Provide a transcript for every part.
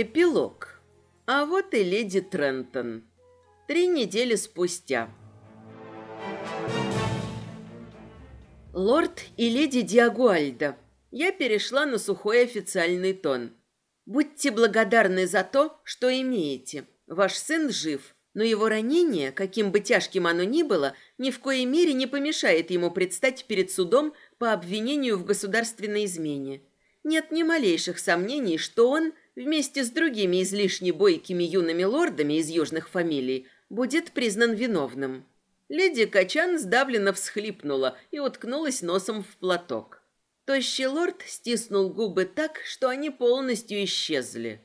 Эпилог. А вот и леди Трентон. Три недели спустя. Лорд и леди Диагуальда. Я перешла на сухой официальный тон. Будьте благодарны за то, что имеете. Ваш сын жив, но его ранение, каким бы тяжким оно ни было, ни в коей мере не помешает ему предстать перед судом по обвинению в государственной измене. Нет ни малейших сомнений, что он – вместе с другими излишне бойкими юными лордами из южных фамилий, будет признан виновным. Леди Качан сдавленно всхлипнула и уткнулась носом в платок. Тощий лорд стиснул губы так, что они полностью исчезли.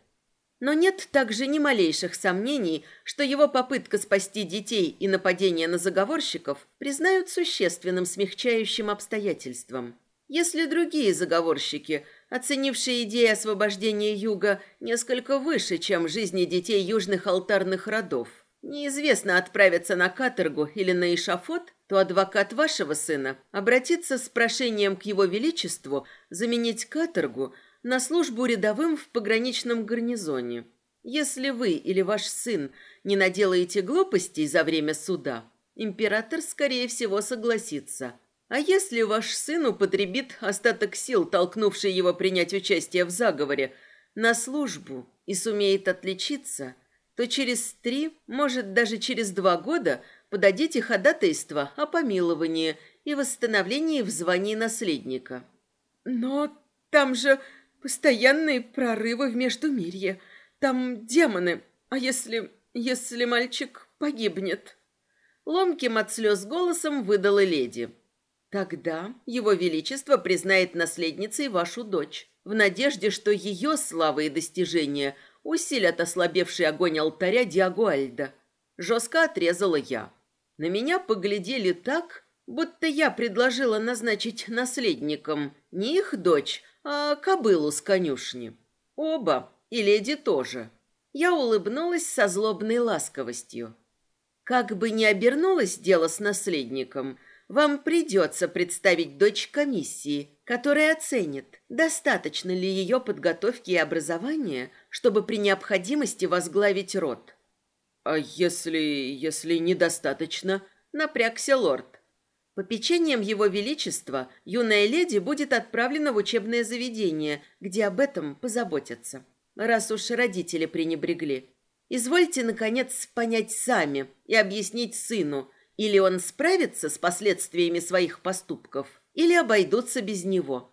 Но нет также ни малейших сомнений, что его попытка спасти детей и нападение на заговорщиков признают существенным смягчающим обстоятельством. Если другие заговорщики оценившие идеи освобождения Юга несколько выше, чем жизни детей южных алтарных родов, неизвестно отправиться на каторгу или на эшафот, то адвокат вашего сына обратится с прошением к его величеству заменить каторгу на службу рядовым в пограничном гарнизоне. Если вы или ваш сын не наделаете глупостей за время суда, император, скорее всего, согласится – а если ваш сын употребит остаток сил, толкнувший его принять участие в заговоре, на службу и сумеет отличиться, то через три, может даже через два года подадите ходатайство о помиловании и восстановлении в звании наследника. Но там же постоянные прорывы в Междумирье. Там демоны. А если... если мальчик погибнет? Ломким от слез голосом выдала леди. Тогда его величество признает наследницей вашу дочь, в надежде, что ее слава и достижения усилят ослабевший огонь алтаря Диагуальда. Жестко отрезала я. На меня поглядели так, будто я предложила назначить наследником не их дочь, а кобылу с конюшни. Оба, и леди тоже. Я улыбнулась со злобной ласковостью. Как бы ни обернулось дело с наследником – вам придется представить дочь комиссии, которая оценит, достаточно ли ее подготовки и образования, чтобы при необходимости возглавить род. А если... если недостаточно, напрягся лорд. Попечением его величества юная леди будет отправлена в учебное заведение, где об этом позаботятся, раз уж родители пренебрегли. Извольте, наконец, понять сами и объяснить сыну, или он справится с последствиями своих поступков, или обойдутся без него.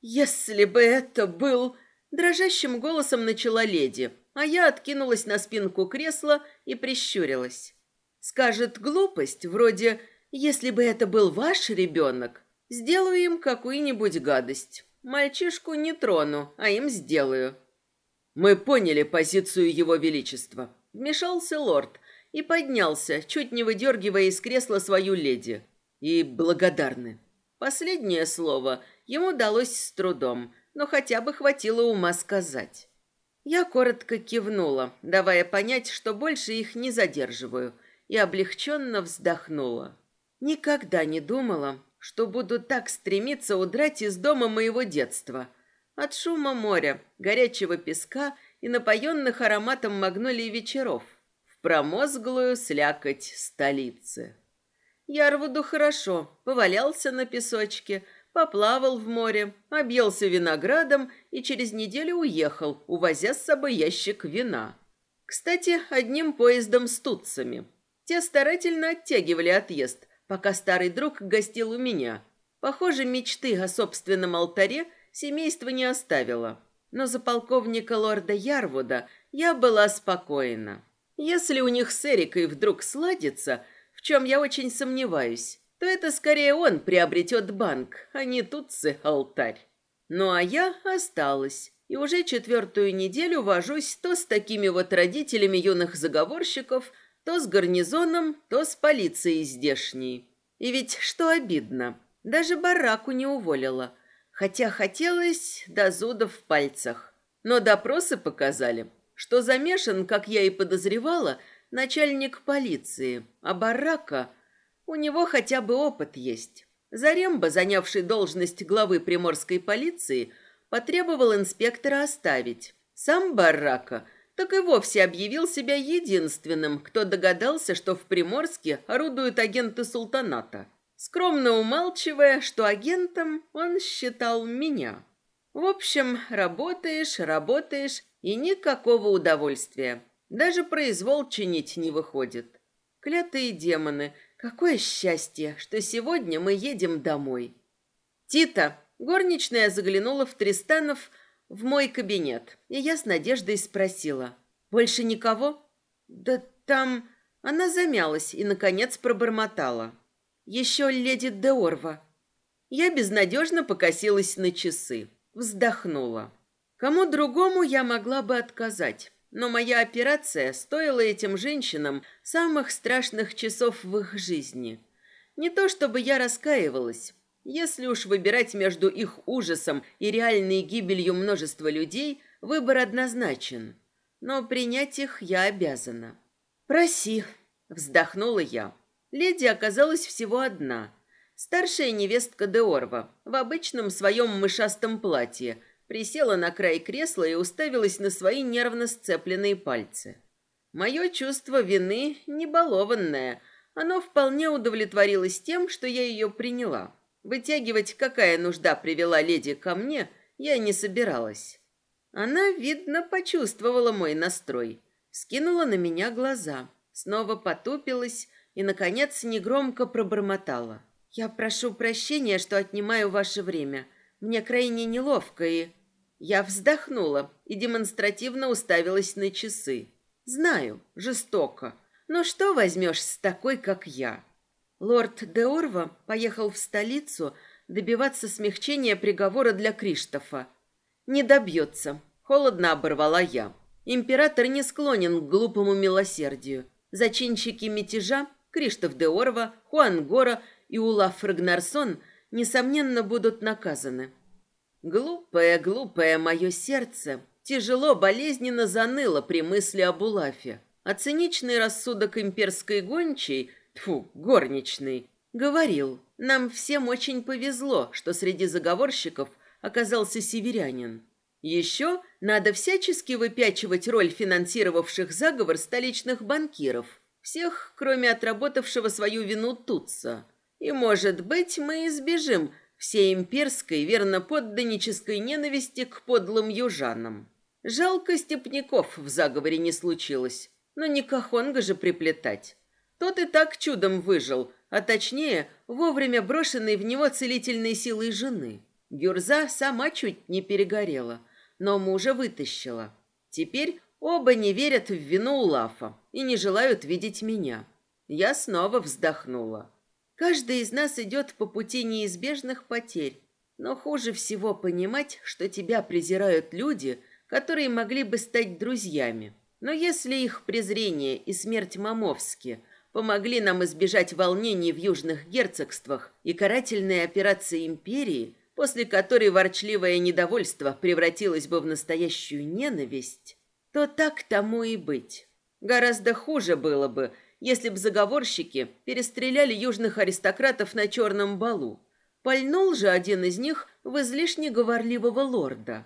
«Если бы это был...» Дрожащим голосом начала леди, а я откинулась на спинку кресла и прищурилась. Скажет глупость, вроде «Если бы это был ваш ребенок, сделаю им какую-нибудь гадость. Мальчишку не трону, а им сделаю». «Мы поняли позицию его величества», — вмешался лорд, и поднялся, чуть не выдергивая из кресла свою леди. И благодарны. Последнее слово ему далось с трудом, но хотя бы хватило ума сказать. Я коротко кивнула, давая понять, что больше их не задерживаю, и облегченно вздохнула. Никогда не думала, что буду так стремиться удрать из дома моего детства. От шума моря, горячего песка и напоенных ароматом магнолий вечеров – промозглую слякоть столицы. Ярвуду хорошо, повалялся на песочке, поплавал в море, объелся виноградом и через неделю уехал, увозя с собой ящик вина. Кстати, одним поездом с тутцами. Те старательно оттягивали отъезд, пока старый друг гостил у меня. Похоже, мечты о собственном алтаре семейство не оставило. Но за полковника лорда Ярвуда я была спокойна. Если у них с Эрикой вдруг сладится, в чем я очень сомневаюсь, то это скорее он приобретет банк, а не Тутсы алтарь. Ну а я осталась, и уже четвертую неделю вожусь то с такими вот родителями юных заговорщиков, то с гарнизоном, то с полицией здешней. И ведь что обидно, даже бараку не уволила, хотя хотелось до зуда в пальцах. Но допросы показали, что замешан, как я и подозревала, начальник полиции, а барака... У него хотя бы опыт есть. Заремба, занявший должность главы приморской полиции, потребовал инспектора оставить, Сам Барака так и вовсе объявил себя единственным, кто догадался, что в Приморске орудуют агенты султаната, скромно умалчивая, что агентом он считал меня. В общем, работаешь, работаешь, и никакого удовольствия. Даже произвол чинить не выходит. Клятые демоны, какое счастье, что сегодня мы едем домой. Тита, горничная заглянула в Тристанов в мой кабинет, и я с надеждой спросила. «Больше никого?» «Да там...» Она замялась и, наконец, пробормотала. «Еще леди Деорва». Я безнадежно покосилась на часы, вздохнула. Кому другому я могла бы отказать, но моя операция стоила этим женщинам самых страшных часов в их жизни. Не то чтобы я раскаивалась. Если уж выбирать между их ужасом и реальной гибелью множества людей, выбор однозначен. Но принять их я обязана. «Проси», — вздохнула я. Леди оказалась всего одна. Старшая невестка Деорва в обычном своем мышастом платье — присела на край кресла и уставилась на свои нервно сцепленные пальцы. Мое чувство вины небалованное. Оно вполне удовлетворилось тем, что я ее приняла. Вытягивать, какая нужда привела леди ко мне, я не собиралась. Она, видно, почувствовала мой настрой. Скинула на меня глаза, снова потупилась и, наконец, негромко пробормотала. «Я прошу прощения, что отнимаю ваше время. Мне крайне неловко и...» Я вздохнула и демонстративно уставилась на часы. Знаю, жестоко. Но что возьмешь с такой, как я? Лорд Деорва поехал в столицу добиваться смягчения приговора для Криштофа. Не добьется. Холодно оборвала я. Император не склонен к глупому милосердию. Зачинщики мятежа Криштоф Деорва, Хуан Гора и Улаф Рагнарсон, несомненно, будут наказаны. Глупое, глупое мое сердце тяжело, болезненно заныло при мысли об Улафе. А циничный рассудок имперской гончей, тьфу, горничной, говорил, нам всем очень повезло, что среди заговорщиков оказался северянин. Еще надо всячески выпячивать роль финансировавших заговор столичных банкиров, всех, кроме отработавшего свою вину Тутса. И, может быть, мы избежим всей имперской верноподданнической ненависти к подлым южанам. Жалко степняков в заговоре не случилось, но не Кахонга же приплетать. Тот и так чудом выжил, а точнее, вовремя брошенной в него целительной силой жены. Гюрза сама чуть не перегорела, но мужа вытащила. Теперь оба не верят в вину Улафа и не желают видеть меня. Я снова вздохнула. Каждый из нас идет по пути неизбежных потерь. Но хуже всего понимать, что тебя презирают люди, которые могли бы стать друзьями. Но если их презрение и смерть Мамовски помогли нам избежать волнений в южных герцогствах и карательной операции империи, после которой ворчливое недовольство превратилось бы в настоящую ненависть, то так тому и быть. Гораздо хуже было бы, если б заговорщики перестреляли южных аристократов на черном балу. Пальнул же один из них в излишне говорливого лорда.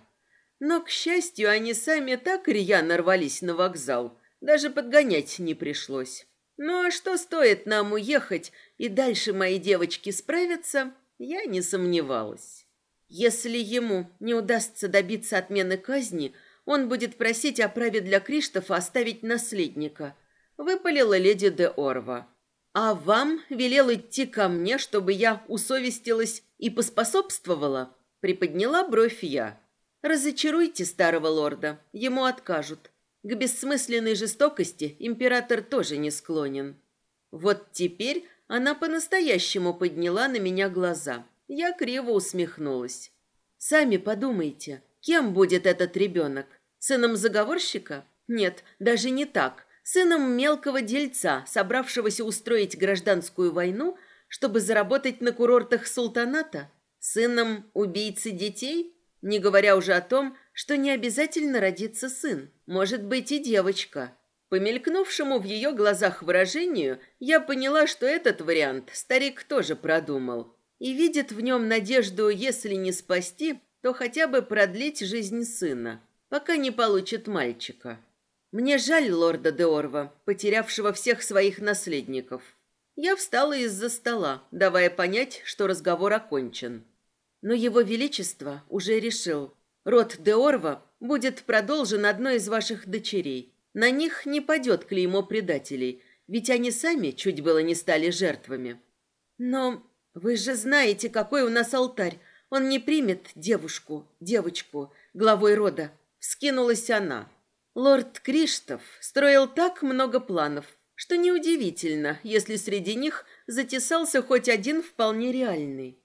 Но, к счастью, они сами так рьяно рвались на вокзал, даже подгонять не пришлось. Ну а что стоит нам уехать, и дальше мои девочки справятся, я не сомневалась. Если ему не удастся добиться отмены казни, он будет просить о праве для Криштофа оставить наследника – выпалила леди де Орва. А вам велел идти ко мне, чтобы я усовестилась и поспособствовала? Приподняла бровь я. Разочаруйте старого лорда, ему откажут. К бессмысленной жестокости император тоже не склонен. Вот теперь она по-настоящему подняла на меня глаза. Я криво усмехнулась. Сами подумайте, кем будет этот ребенок? Сыном заговорщика? Нет, даже не так сыном мелкого дельца, собравшегося устроить гражданскую войну, чтобы заработать на курортах султаната, сыном убийцы детей, не говоря уже о том, что не обязательно родится сын, может быть и девочка. По мелькнувшему в ее глазах выражению, я поняла, что этот вариант старик тоже продумал и видит в нем надежду, если не спасти, то хотя бы продлить жизнь сына. пока не получит мальчика. Мне жаль лорда Деорва, потерявшего всех своих наследников. Я встала из-за стола, давая понять, что разговор окончен. Но его величество уже решил. Род Деорва будет продолжен одной из ваших дочерей. На них не падет клеймо предателей, ведь они сами чуть было не стали жертвами. Но вы же знаете, какой у нас алтарь. Он не примет девушку, девочку, главой рода. Вскинулась она. Лорд Криштов строил так много планов, что неудивительно, если среди них затесался хоть один вполне реальный.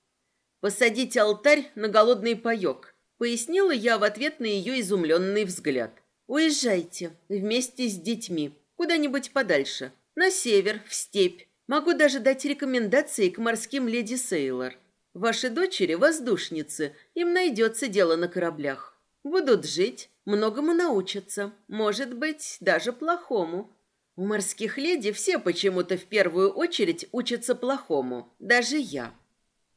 «Посадить алтарь на голодный паёк», — пояснила я в ответ на ее изумленный взгляд. «Уезжайте вместе с детьми, куда-нибудь подальше, на север, в степь. Могу даже дать рекомендации к морским леди Сейлор. Ваши дочери – воздушницы, им найдется дело на кораблях. Будут жить, многому научатся, может быть, даже плохому. У морских леди все почему-то в первую очередь учатся плохому, даже я.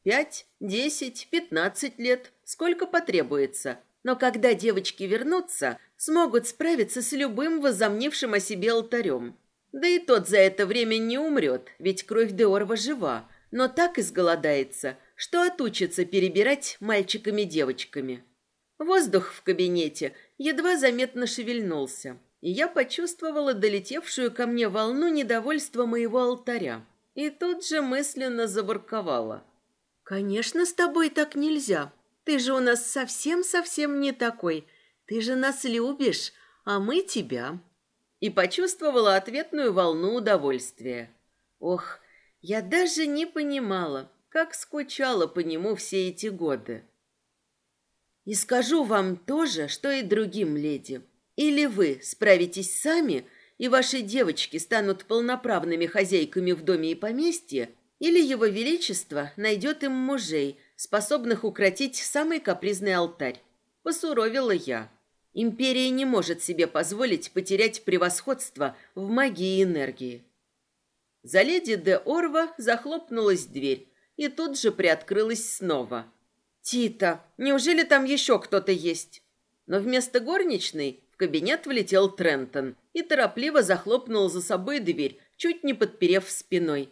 Пять, десять, пятнадцать лет, сколько потребуется. Но когда девочки вернутся, смогут справиться с любым возомнившим о себе алтарем. Да и тот за это время не умрет, ведь кровь Деорва жива, но так изголодается, что отучится перебирать мальчиками-девочками. Воздух в кабинете едва заметно шевельнулся, и я почувствовала долетевшую ко мне волну недовольства моего алтаря. И тут же мысленно заворковала. «Конечно, с тобой так нельзя. Ты же у нас совсем-совсем не такой. Ты же нас любишь, а мы тебя». И почувствовала ответную волну удовольствия. Ох, я даже не понимала, как скучала по нему все эти годы. И скажу вам то же, что и другим леди. Или вы справитесь сами, и ваши девочки станут полноправными хозяйками в доме и поместье, или его величество найдет им мужей, способных укротить самый капризный алтарь. Посуровила я. Империя не может себе позволить потерять превосходство в магии и энергии. За леди де Орва захлопнулась дверь и тут же приоткрылась снова – «Тита, неужели там еще кто-то есть?» Но вместо горничной в кабинет влетел Трентон и торопливо захлопнул за собой дверь, чуть не подперев спиной.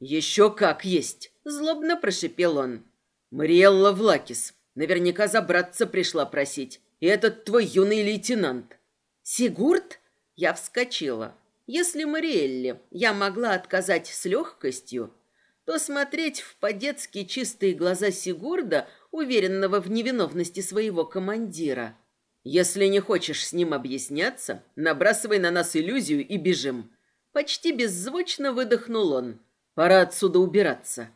«Еще как есть!» – злобно прошипел он. «Мариэлла Влакис, наверняка забраться пришла просить. И этот твой юный лейтенант». «Сигурд?» Я вскочила. Если Мариэлле я могла отказать с легкостью, то смотреть в по-детски чистые глаза Сигурда уверенного в невиновности своего командира. «Если не хочешь с ним объясняться, набрасывай на нас иллюзию и бежим». Почти беззвучно выдохнул он. «Пора отсюда убираться».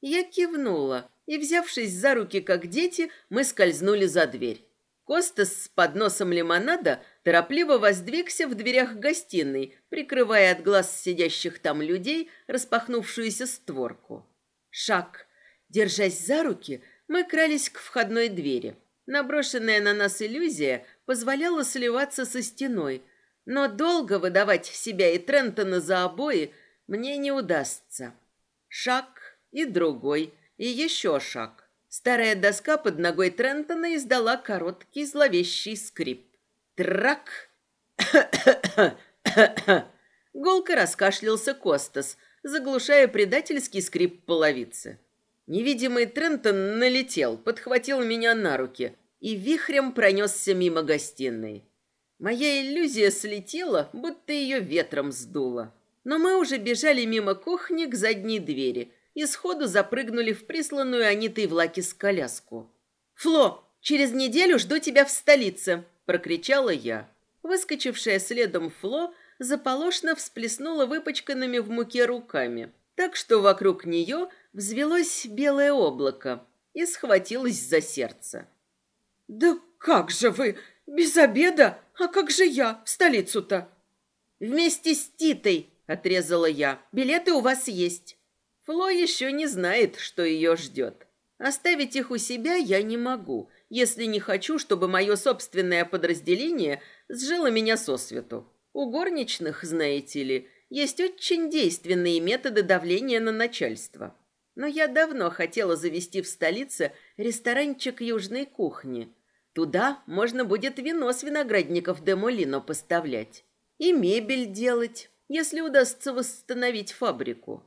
Я кивнула, и, взявшись за руки, как дети, мы скользнули за дверь. Костас с подносом лимонада торопливо воздвигся в дверях гостиной, прикрывая от глаз сидящих там людей распахнувшуюся створку. Шаг. Держась за руки, мы крались к входной двери. Наброшенная на нас иллюзия позволяла сливаться со стеной, но долго выдавать себя и Трентона за обои мне не удастся. Шаг и другой, и еще шаг. Старая доска под ногой Трентона издала короткий зловещий скрип. Трак! Голко раскашлялся Костас, заглушая предательский скрип половицы. Невидимый Трентон налетел, подхватил меня на руки и вихрем пронесся мимо гостиной. Моя иллюзия слетела, будто ее ветром сдуло. Но мы уже бежали мимо кухни к задней двери и сходу запрыгнули в присланную Анитой в с коляску. «Фло, через неделю жду тебя в столице!» – прокричала я. Выскочившая следом Фло заполошно всплеснула выпачканными в муке руками, так что вокруг нее – взвелось белое облако и схватилось за сердце. «Да как же вы? Без обеда? А как же я в столицу-то?» «Вместе с Титой», — отрезала я. «Билеты у вас есть». Фло еще не знает, что ее ждет. Оставить их у себя я не могу, если не хочу, чтобы мое собственное подразделение сжило меня сосвету. У горничных, знаете ли, есть очень действенные методы давления на начальство. Но я давно хотела завести в столице ресторанчик южной кухни. Туда можно будет вино с виноградников де Молино поставлять. И мебель делать, если удастся восстановить фабрику.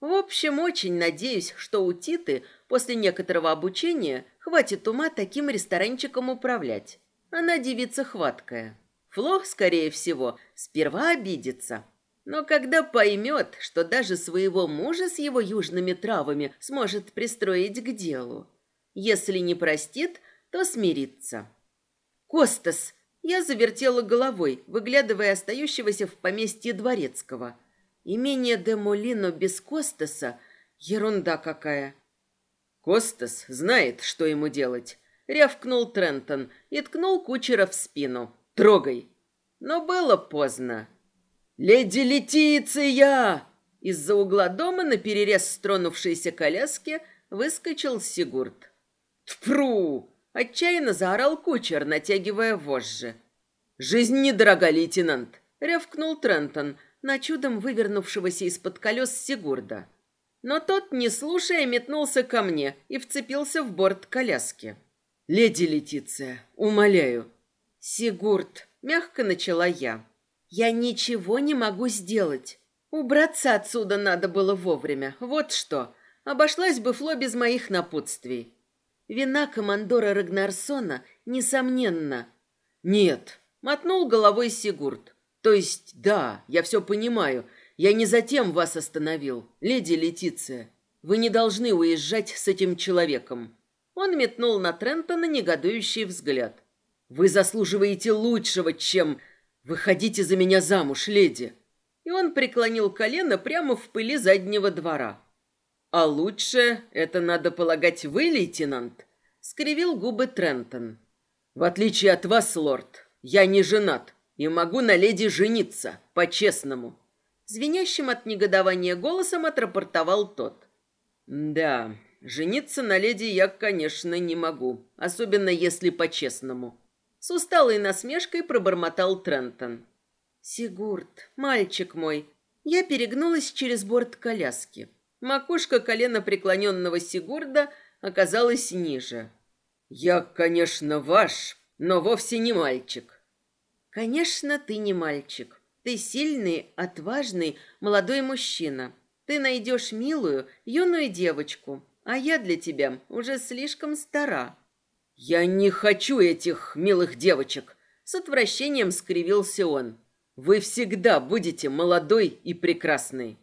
В общем, очень надеюсь, что у Титы после некоторого обучения хватит ума таким ресторанчиком управлять. Она девица хваткая. Флох, скорее всего, сперва обидится. Но когда поймет, что даже своего мужа с его южными травами сможет пристроить к делу. Если не простит, то смирится. «Костас!» Я завертела головой, выглядывая остающегося в поместье дворецкого – Имение де Молино без Костаса — ерунда какая. Костас знает, что ему делать. Рявкнул Трентон и ткнул кучера в спину. «Трогай!» Но было поздно. «Леди Летиция!» Из-за угла дома на перерез стронувшейся коляски выскочил Сигурд. «Тфру!» — отчаянно заорал кучер, натягивая вожжи. «Жизнь недорога, лейтенант!» — рявкнул Трентон — на чудом вывернувшегося из-под колес Сигурда. Но тот, не слушая, метнулся ко мне и вцепился в борт коляски. «Леди Летиция, умоляю». «Сигурд», — мягко начала я, — «я ничего не могу сделать. Убраться отсюда надо было вовремя, вот что. Обошлась бы Фло без моих напутствий. Вина командора Рагнарсона, несомненно». «Нет», — мотнул головой Сигурд. То есть, да, я все понимаю. Я не затем вас остановил, леди Летиция. Вы не должны уезжать с этим человеком. Он метнул на Трентона негодующий взгляд. Вы заслуживаете лучшего, чем... Выходите за меня замуж, леди. И он преклонил колено прямо в пыли заднего двора. А лучше, это надо полагать вы, лейтенант, скривил губы Трентон. В отличие от вас, лорд, я не женат и могу на леди жениться, по-честному». Звенящим от негодования голосом отрапортовал тот. «Да, жениться на леди я, конечно, не могу, особенно если по-честному». С усталой насмешкой пробормотал Трентон. «Сигурд, мальчик мой». Я перегнулась через борт коляски. Макушка колена преклоненного Сигурда оказалась ниже. «Я, конечно, ваш, но вовсе не мальчик. Конечно, ты не мальчик. Ты сильный, отважный, молодой мужчина. Ты найдешь милую, юную девочку, а я для тебя уже слишком стара. Я не хочу этих милых девочек, с отвращением скривился он. Вы всегда будете молодой и прекрасной.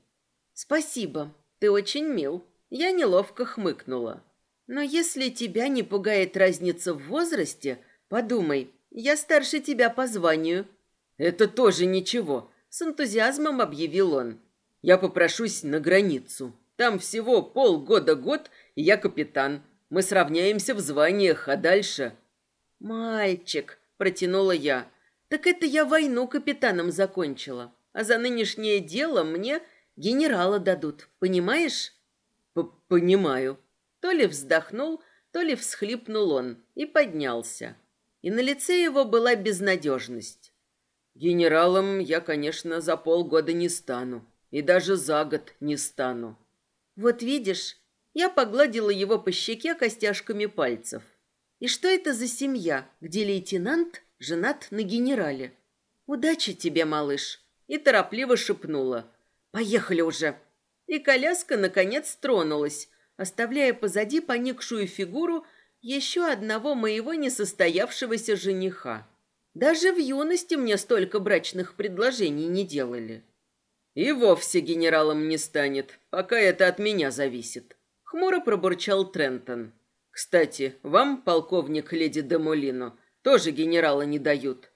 Спасибо. Ты очень мил. Я неловко хмыкнула. Но если тебя не пугает разница в возрасте, подумай, я старше тебя по званию». «Это тоже ничего», — с энтузиазмом объявил он. «Я попрошусь на границу. Там всего полгода-год, и я капитан. Мы сравняемся в званиях, а дальше...» «Мальчик», — протянула я, — «так это я войну капитаном закончила, а за нынешнее дело мне генерала дадут, понимаешь?» П «Понимаю». То ли вздохнул, то ли всхлипнул он и поднялся и на лице его была безнадежность. Генералом я, конечно, за полгода не стану, и даже за год не стану. Вот видишь, я погладила его по щеке костяшками пальцев. И что это за семья, где лейтенант женат на генерале? Удачи тебе, малыш. И торопливо шепнула. Поехали уже. И коляска, наконец, тронулась, оставляя позади поникшую фигуру еще одного моего несостоявшегося жениха. Даже в юности мне столько брачных предложений не делали. И вовсе генералом не станет, пока это от меня зависит. Хмуро пробурчал Трентон. Кстати, вам, полковник леди де Молино, тоже генерала не дают.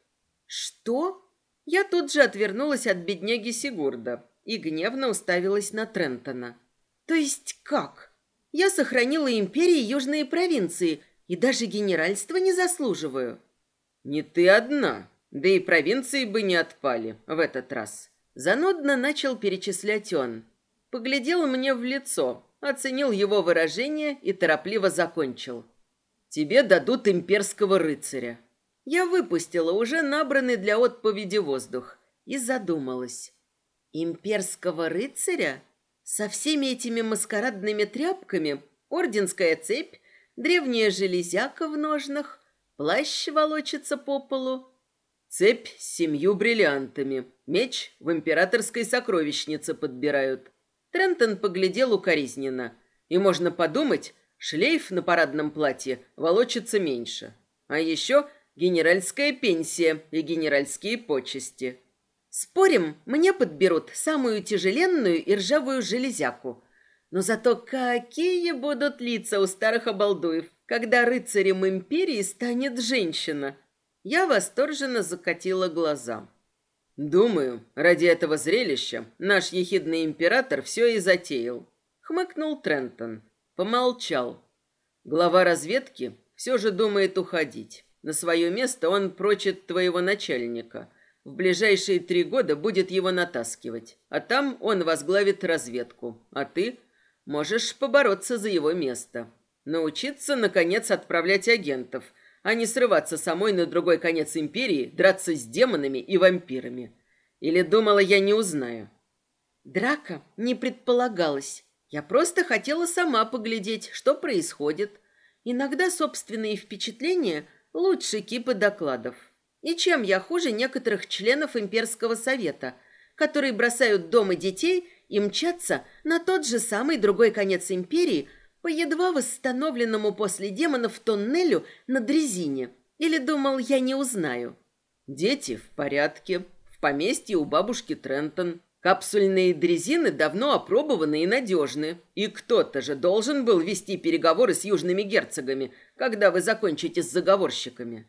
Что? Я тут же отвернулась от бедняги Сигурда и гневно уставилась на Трентона. То есть как? Я сохранила империи южные провинции и даже генеральства не заслуживаю. Не ты одна, да и провинции бы не отпали в этот раз. Занудно начал перечислять он. Поглядел мне в лицо, оценил его выражение и торопливо закончил. Тебе дадут имперского рыцаря. Я выпустила уже набранный для отповеди воздух и задумалась. Имперского рыцаря? Со всеми этими маскарадными тряпками, орденская цепь, древняя железяка в ножнах, Плащ волочится по полу. Цепь с семью бриллиантами. Меч в императорской сокровищнице подбирают. Трентон поглядел укоризненно. И можно подумать, шлейф на парадном платье волочится меньше. А еще генеральская пенсия и генеральские почести. Спорим, мне подберут самую тяжеленную и ржавую железяку. Но зато какие будут лица у старых обалдуев, когда рыцарем империи станет женщина. Я восторженно закатила глаза. Думаю, ради этого зрелища наш ехидный император все и затеял. Хмыкнул Трентон. Помолчал. Глава разведки все же думает уходить. На свое место он прочит твоего начальника. В ближайшие три года будет его натаскивать. А там он возглавит разведку. А ты можешь побороться за его место. Научиться, наконец, отправлять агентов – а не срываться самой на другой конец империи, драться с демонами и вампирами. Или думала, я не узнаю? Драка не предполагалась. Я просто хотела сама поглядеть, что происходит. Иногда собственные впечатления лучше кипы докладов. И чем я хуже некоторых членов имперского совета, которые бросают дома детей и мчатся на тот же самый другой конец империи – по едва восстановленному после демонов тоннелю на дрезине. Или думал, я не узнаю? Дети в порядке. В поместье у бабушки Трентон. Капсульные дрезины давно опробованы и надежны. И кто-то же должен был вести переговоры с южными герцогами, когда вы закончите с заговорщиками.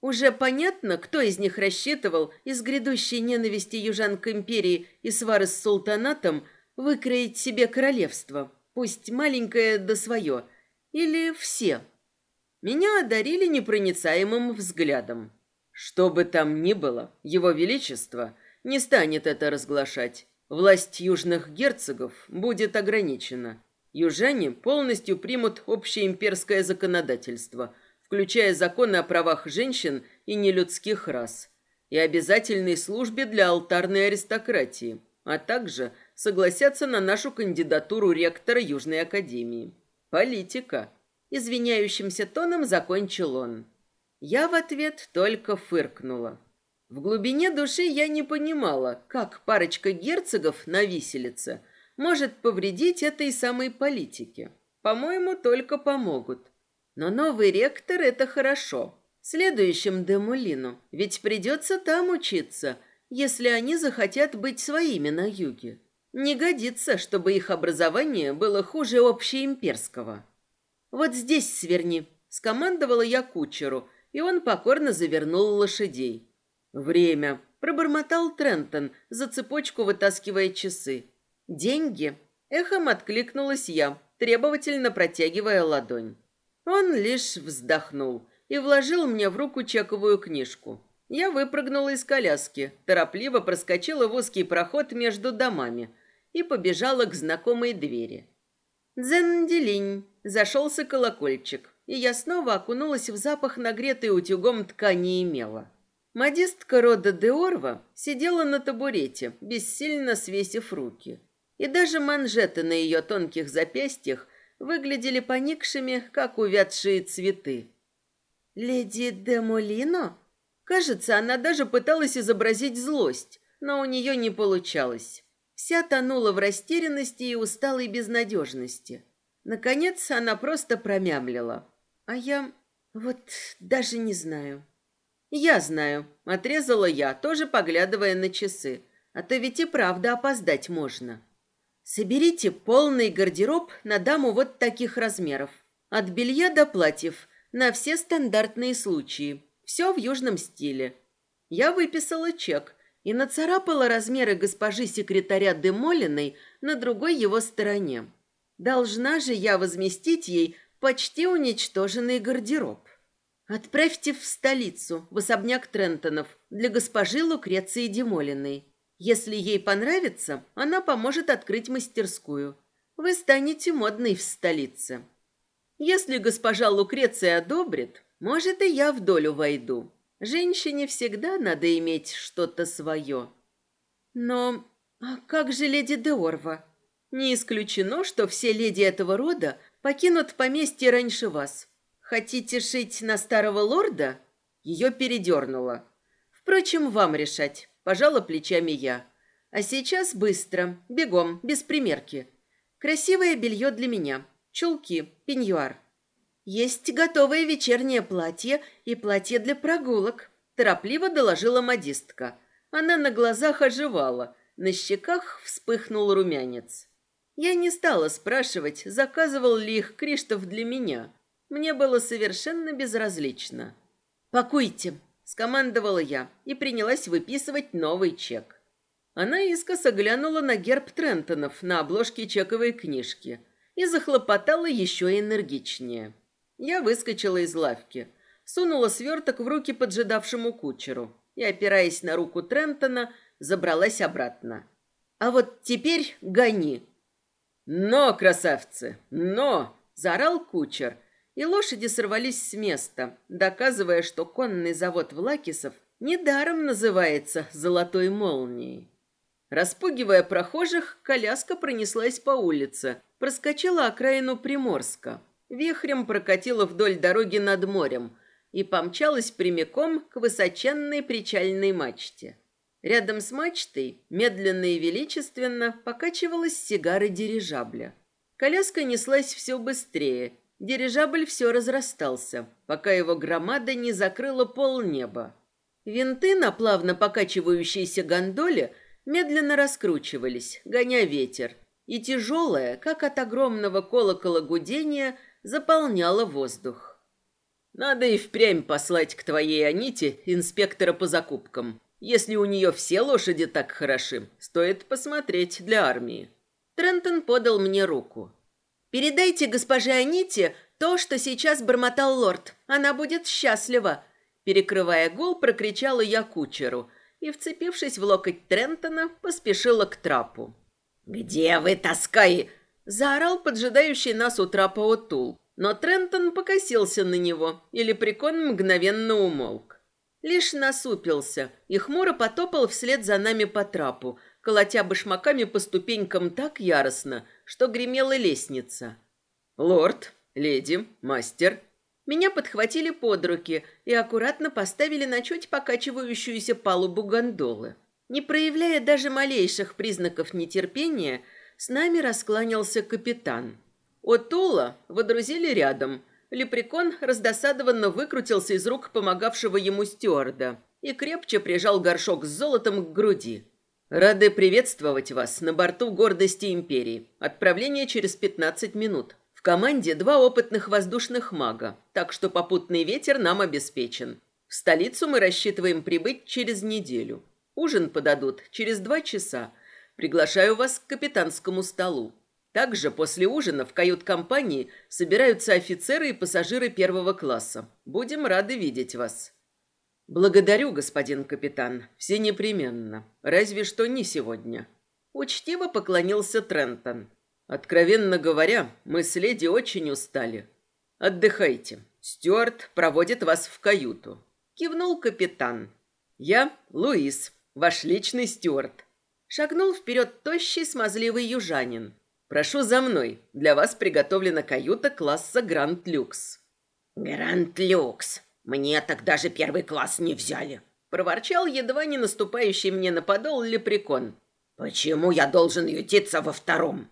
Уже понятно, кто из них рассчитывал из грядущей ненависти южан к империи и свары с султанатом выкроить себе королевство пусть маленькое да свое, или все. Меня одарили непроницаемым взглядом. Что бы там ни было, его величество не станет это разглашать. Власть южных герцогов будет ограничена. Южане полностью примут общеимперское законодательство, включая законы о правах женщин и нелюдских рас, и обязательной службе для алтарной аристократии, а также – согласятся на нашу кандидатуру ректора Южной Академии. Политика. Извиняющимся тоном закончил он. Я в ответ только фыркнула. В глубине души я не понимала, как парочка герцогов на виселице может повредить этой самой политике. По-моему, только помогут. Но новый ректор – это хорошо. Следующим Демулину, ведь придется там учиться, если они захотят быть своими на юге. Не годится, чтобы их образование было хуже общеимперского. «Вот здесь сверни», — скомандовала я кучеру, и он покорно завернул лошадей. «Время», — пробормотал Трентон, за цепочку вытаскивая часы. «Деньги?» — эхом откликнулась я, требовательно протягивая ладонь. Он лишь вздохнул и вложил мне в руку чековую книжку. Я выпрыгнула из коляски, торопливо проскочила в узкий проход между домами, и побежала к знакомой двери. Дзенделинь, зашелся колокольчик, и я снова окунулась в запах нагретой утюгом ткани и мела. Модистка рода Деорва сидела на табурете, бессильно свесив руки. И даже манжеты на ее тонких запястьях выглядели поникшими, как увядшие цветы. «Леди де Молино?» Кажется, она даже пыталась изобразить злость, но у нее не получалось. Вся тонула в растерянности и усталой безнадежности. Наконец она просто промямлила. А я вот даже не знаю. Я знаю, отрезала я, тоже поглядывая на часы. А то ведь и правда опоздать можно. Соберите полный гардероб на даму вот таких размеров. От белья до платьев, на все стандартные случаи. Все в южном стиле. Я выписала чек, и нацарапала размеры госпожи секретаря Демолиной на другой его стороне. Должна же я возместить ей почти уничтоженный гардероб. Отправьте в столицу, в особняк Трентонов, для госпожи Лукреции Демолиной. Если ей понравится, она поможет открыть мастерскую. Вы станете модной в столице. Если госпожа Лукреция одобрит, может, и я в долю войду. Женщине всегда надо иметь что-то свое. Но а как же леди Деорва? Не исключено, что все леди этого рода покинут поместье раньше вас. Хотите шить на старого лорда? Ее передернуло. Впрочем, вам решать. Пожала плечами я. А сейчас быстро, бегом, без примерки. Красивое белье для меня. Чулки, пеньюар. Есть готовое вечернее платье и платье для прогулок. Торопливо доложила модистка. Она на глазах оживала. На щеках вспыхнул румянец. Я не стала спрашивать, заказывал ли их Криштоф для меня. Мне было совершенно безразлично. «Пакуйте», — скомандовала я и принялась выписывать новый чек. Она искоса глянула на герб Трентонов на обложке чековой книжки и захлопотала еще энергичнее. Я выскочила из лавки, сунула сверток в руки поджидавшему кучеру и, опираясь на руку Трентона, забралась обратно. «А вот теперь гони!» «Но, красавцы, но!» – заорал кучер – и лошади сорвались с места, доказывая, что конный завод Влакисов недаром называется «золотой молнией». Распугивая прохожих, коляска пронеслась по улице, проскочила окраину Приморска, вихрем прокатила вдоль дороги над морем и помчалась прямиком к высоченной причальной мачте. Рядом с мачтой, медленно и величественно, покачивалась сигара дирижабля. Коляска неслась все быстрее, Дирижабль все разрастался, пока его громада не закрыла полнеба. Винты на плавно покачивающейся гондоле медленно раскручивались, гоня ветер, и тяжелое, как от огромного колокола гудения, заполняло воздух. «Надо и впрямь послать к твоей Аните инспектора по закупкам. Если у нее все лошади так хороши, стоит посмотреть для армии». Трентон подал мне руку. Передайте госпоже Аните то, что сейчас бормотал лорд. Она будет счастлива. Перекрывая гул, прокричала я кучеру и, вцепившись в локоть Трентона, поспешила к трапу. «Где вы таскай?» – заорал поджидающий нас у трапа Отул. Но Трентон покосился на него, и лепрекон мгновенно умолк. Лишь насупился и хмуро потопал вслед за нами по трапу, колотя башмаками по ступенькам так яростно, что гремела лестница. «Лорд, леди, мастер». Меня подхватили под руки и аккуратно поставили на чуть покачивающуюся палубу гондолы. Не проявляя даже малейших признаков нетерпения, с нами раскланялся капитан. Отула водрузили рядом. Лепрекон раздосадованно выкрутился из рук помогавшего ему стюарда и крепче прижал горшок с золотом к груди. Рады приветствовать вас на борту гордости империи. Отправление через 15 минут. В команде два опытных воздушных мага, так что попутный ветер нам обеспечен. В столицу мы рассчитываем прибыть через неделю. Ужин подадут через два часа. Приглашаю вас к капитанскому столу. Также после ужина в кают-компании собираются офицеры и пассажиры первого класса. Будем рады видеть вас. «Благодарю, господин капитан. Все непременно. Разве что не сегодня». Учтиво поклонился Трентон. «Откровенно говоря, мы с леди очень устали. Отдыхайте. Стюарт проводит вас в каюту». Кивнул капитан. «Я Луис, ваш личный стюарт». Шагнул вперед тощий смазливый южанин. «Прошу за мной. Для вас приготовлена каюта класса Гранд Люкс». «Гранд Люкс», мне так даже первый класс не взяли. Проворчал едва не наступающий мне на подол лепрекон. Почему я должен ютиться во втором?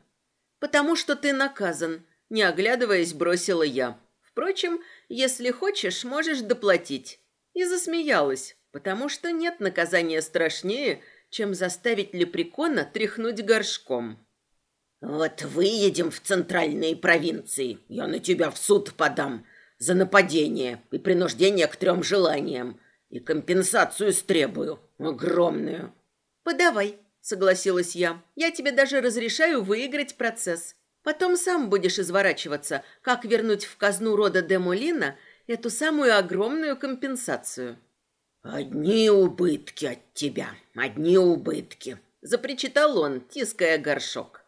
Потому что ты наказан. Не оглядываясь, бросила я. Впрочем, если хочешь, можешь доплатить. И засмеялась, потому что нет наказания страшнее, чем заставить лепрекона тряхнуть горшком. Вот выедем в центральные провинции, я на тебя в суд подам за нападение и принуждение к трем желаниям. И компенсацию стребую. Огромную. Подавай, согласилась я. Я тебе даже разрешаю выиграть процесс. Потом сам будешь изворачиваться, как вернуть в казну рода Демолина эту самую огромную компенсацию. «Одни убытки от тебя, одни убытки», — запричитал он, тиская горшок.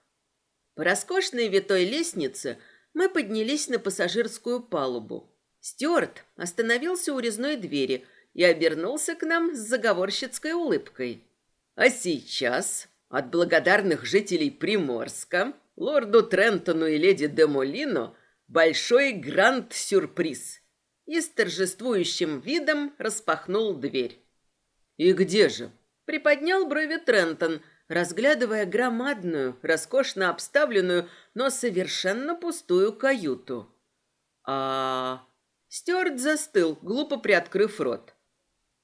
По роскошной витой лестнице мы поднялись на пассажирскую палубу. Стюарт остановился у резной двери и обернулся к нам с заговорщицкой улыбкой. А сейчас от благодарных жителей Приморска, лорду Трентону и леди де Молино, большой гранд-сюрприз. И с торжествующим видом распахнул дверь. «И где же?» Приподнял брови Трентон, разглядывая громадную, роскошно обставленную, но совершенно пустую каюту. А... Стюарт застыл, глупо приоткрыв рот.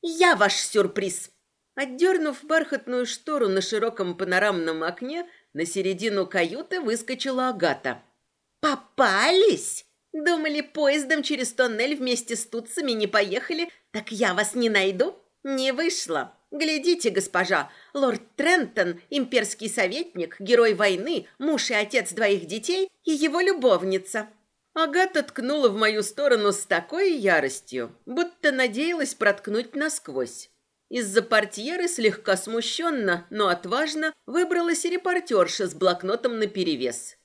«Я ваш сюрприз!» Отдернув бархатную штору на широком панорамном окне, на середину каюты выскочила Агата. «Попались? Думали, поездом через тоннель вместе с тутцами не поехали? Так я вас не найду? Не вышло. Глядите, госпожа, лорд Трентон, имперский советник, герой войны, муж и отец двоих детей и его любовница». Агата ткнула в мою сторону с такой яростью, будто надеялась проткнуть насквозь. Из-за портьеры слегка смущенно, но отважно выбралась репортерша с блокнотом наперевес.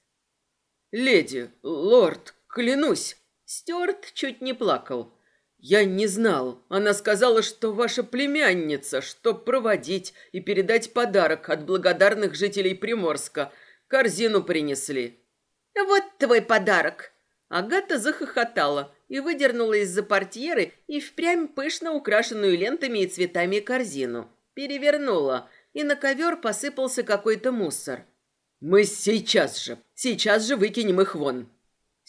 «Леди, лорд, клянусь!» Стюарт чуть не плакал. «Я не знал. Она сказала, что ваша племянница, что проводить и передать подарок от благодарных жителей Приморска. Корзину принесли». «Вот твой подарок!» Агата захохотала и выдернула из-за портьеры и впрямь пышно украшенную лентами и цветами корзину. Перевернула, и на ковер посыпался какой-то мусор. «Мы сейчас же, сейчас же выкинем их вон!»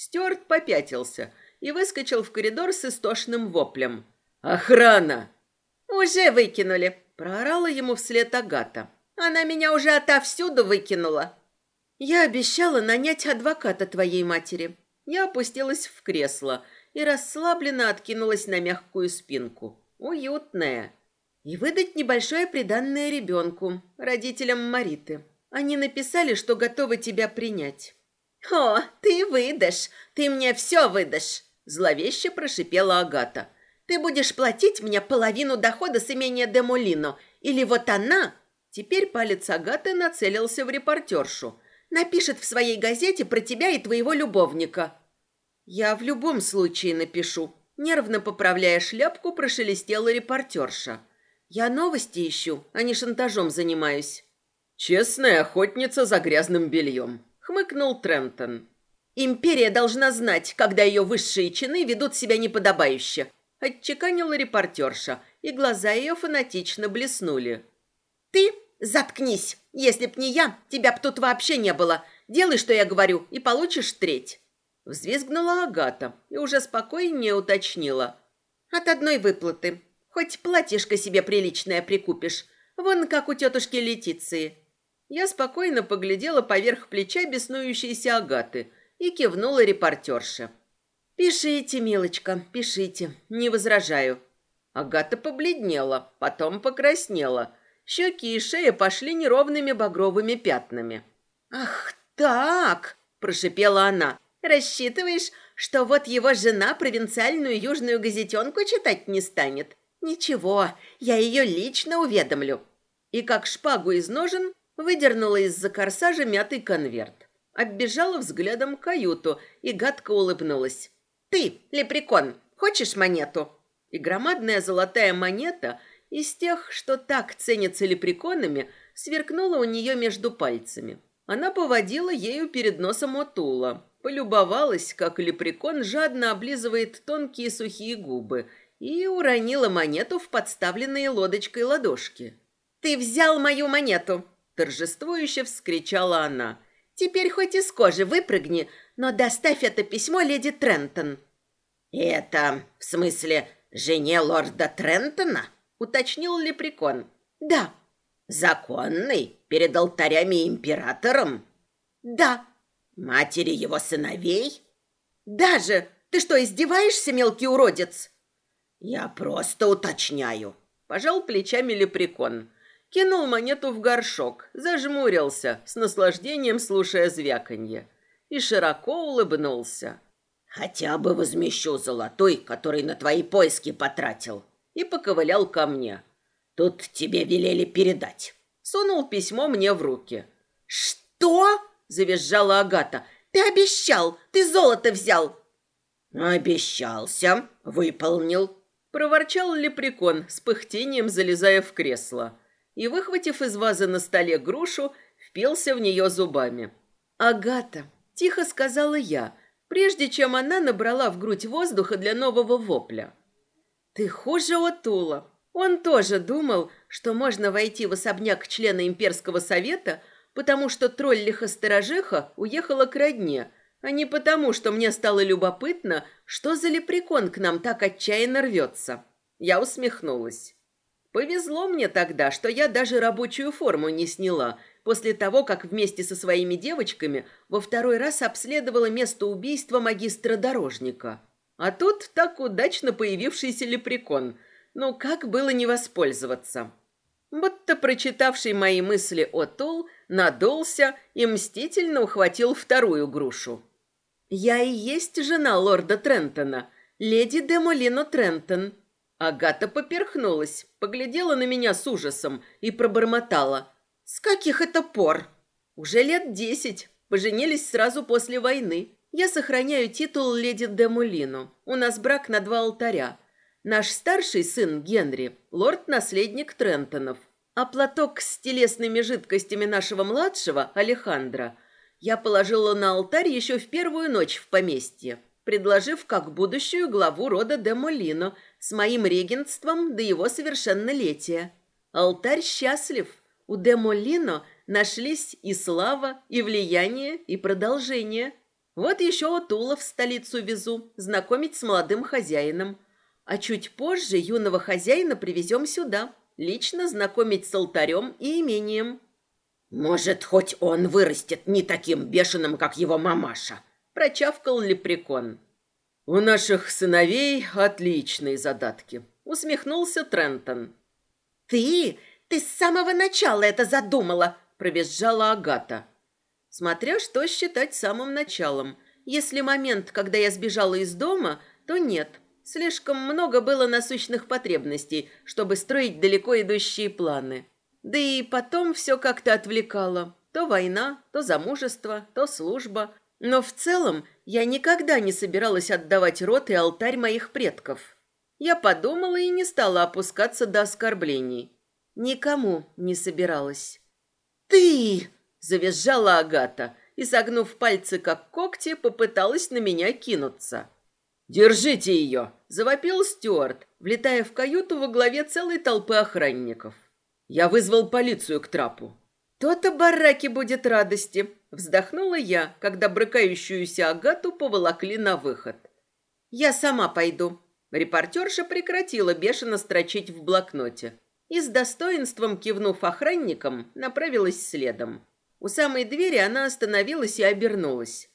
Стюарт попятился и выскочил в коридор с истошным воплем. «Охрана!» «Уже выкинули!» – проорала ему вслед Агата. «Она меня уже отовсюду выкинула!» «Я обещала нанять адвоката твоей матери». Я опустилась в кресло и расслабленно откинулась на мягкую спинку. Уютная. И выдать небольшое приданное ребенку, родителям Мариты. Они написали, что готовы тебя принять. «О, ты выдашь! Ты мне все выдашь!» Зловеще прошипела Агата. «Ты будешь платить мне половину дохода с имения Демолино. Или вот она...» Теперь палец Агаты нацелился в репортершу. «Напишет в своей газете про тебя и твоего любовника». «Я в любом случае напишу», – нервно поправляя шляпку, прошелестела репортерша. «Я новости ищу, а не шантажом занимаюсь». «Честная охотница за грязным бельем», — хмыкнул Трентон. «Империя должна знать, когда ее высшие чины ведут себя неподобающе», — отчеканила репортерша, и глаза ее фанатично блеснули. «Ты заткнись! Если б не я, тебя б тут вообще не было. Делай, что я говорю, и получишь треть». Взвизгнула Агата и уже спокойнее уточнила. «От одной выплаты. Хоть платьишко себе приличное прикупишь. Вон как у тетушки Летиции. Я спокойно поглядела поверх плеча беснующейся Агаты и кивнула репортерше. «Пишите, милочка, пишите, не возражаю». Агата побледнела, потом покраснела. Щеки и шея пошли неровными багровыми пятнами. «Ах так!» – прошипела она. «Рассчитываешь, что вот его жена провинциальную южную газетенку читать не станет? Ничего, я ее лично уведомлю». И как шпагу из ножен Выдернула из-за корсажа мятый конверт. Оббежала взглядом каюту и гадко улыбнулась. «Ты, лепрекон, хочешь монету?» И громадная золотая монета из тех, что так ценятся лепреконами, сверкнула у нее между пальцами. Она поводила ею перед носом Отула, полюбовалась, как лепрекон жадно облизывает тонкие сухие губы и уронила монету в подставленные лодочкой ладошки. «Ты взял мою монету!» Торжествующе вскричала она. «Теперь хоть из кожи выпрыгни, но доставь это письмо леди Трентон». «Это, в смысле, жене лорда Трентона?» уточнил Лепрекон. «Да». «Законный? Перед алтарями императором?» «Да». «Матери его сыновей?» «Даже! Ты что, издеваешься, мелкий уродец?» «Я просто уточняю», – пожал плечами Лепрекон кинул монету в горшок, зажмурился, с наслаждением слушая звяканье, и широко улыбнулся. «Хотя бы возмещу золотой, который на твои поиски потратил», и поковылял ко мне. «Тут тебе велели передать». Сунул письмо мне в руки. «Что?» – завизжала Агата. «Ты обещал! Ты золото взял!» «Обещался, выполнил», – проворчал лепрекон с пыхтением, залезая в кресло и, выхватив из вазы на столе грушу, впился в нее зубами. «Агата!» – тихо сказала я, прежде чем она набрала в грудь воздуха для нового вопля. «Ты хуже Отула. Он тоже думал, что можно войти в особняк члена имперского совета, потому что троллиха-сторожиха уехала к родне, а не потому, что мне стало любопытно, что за лепрекон к нам так отчаянно рвется». Я усмехнулась. Повезло мне тогда, что я даже рабочую форму не сняла, после того, как вместе со своими девочками во второй раз обследовала место убийства магистра-дорожника. А тут так удачно появившийся лепрекон. Ну, как было не воспользоваться? Будто прочитавший мои мысли Отул надулся и мстительно ухватил вторую грушу. «Я и есть жена лорда Трентона, леди Демолино Трентон», Агата поперхнулась, поглядела на меня с ужасом и пробормотала. «С каких это пор?» «Уже лет десять. Поженились сразу после войны. Я сохраняю титул леди де Мулино. У нас брак на два алтаря. Наш старший сын Генри – лорд-наследник Трентонов. А платок с телесными жидкостями нашего младшего, Алехандра, я положила на алтарь еще в первую ночь в поместье, предложив как будущую главу рода де Молино – с моим регентством до его совершеннолетия. Алтарь счастлив. У де Молино нашлись и слава, и влияние, и продолжение. Вот еще Отула в столицу везу, знакомить с молодым хозяином. А чуть позже юного хозяина привезем сюда, лично знакомить с алтарем и имением. «Может, хоть он вырастет не таким бешеным, как его мамаша?» – прочавкал лепрекон. «У наших сыновей отличные задатки», — усмехнулся Трентон. «Ты? Ты с самого начала это задумала!» — провизжала Агата. Смотря что считать самым началом. Если момент, когда я сбежала из дома, то нет. Слишком много было насущных потребностей, чтобы строить далеко идущие планы. Да и потом все как-то отвлекало. То война, то замужество, то служба. Но в целом я никогда не собиралась отдавать рот и алтарь моих предков. Я подумала и не стала опускаться до оскорблений. Никому не собиралась. «Ты!» – завизжала Агата и, согнув пальцы как когти, попыталась на меня кинуться. «Держите ее!» – завопил Стюарт, влетая в каюту во главе целой толпы охранников. «Я вызвал полицию к трапу». «То-то бараки будет радости!» Вздохнула я, когда брыкающуюся Агату поволокли на выход. «Я сама пойду». Репортерша прекратила бешено строчить в блокноте и с достоинством кивнув охранникам, направилась следом. У самой двери она остановилась и обернулась.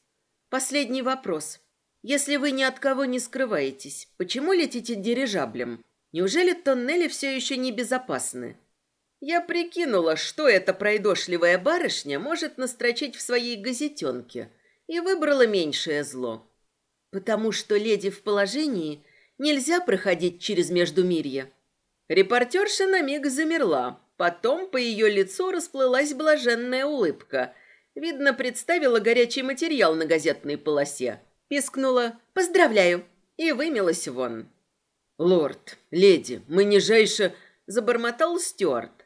«Последний вопрос. Если вы ни от кого не скрываетесь, почему летите дирижаблем? Неужели тоннели все еще не безопасны?» Я прикинула, что эта пройдошливая барышня может настрочить в своей газетенке, и выбрала меньшее зло. Потому что леди в положении нельзя проходить через Междумирье. Репортерша на миг замерла, потом по ее лицу расплылась блаженная улыбка. Видно, представила горячий материал на газетной полосе. Пискнула «Поздравляю!» и вымилась вон. «Лорд, леди, мы нижайше...» — забормотал Стюарт.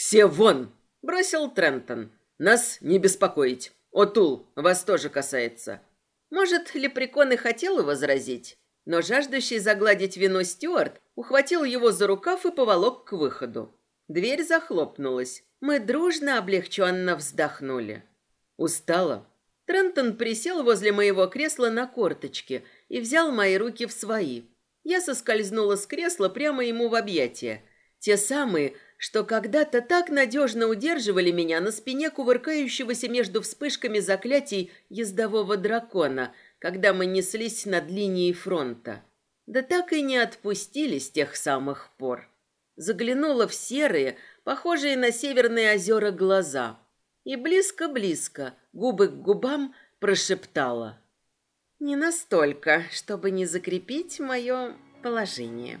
«Все вон!» – бросил Трентон. «Нас не беспокоить. Отул, вас тоже касается». Может, Лепрекон и хотел возразить, но жаждущий загладить вину Стюарт ухватил его за рукав и поволок к выходу. Дверь захлопнулась. Мы дружно облегченно вздохнули. «Устала?» Трентон присел возле моего кресла на корточке и взял мои руки в свои. Я соскользнула с кресла прямо ему в объятия. Те самые, что когда-то так надежно удерживали меня на спине кувыркающегося между вспышками заклятий ездового дракона, когда мы неслись над линией фронта. Да так и не отпустили с тех самых пор. Заглянула в серые, похожие на северные озера глаза. И близко-близко, губы к губам, прошептала. «Не настолько, чтобы не закрепить мое положение».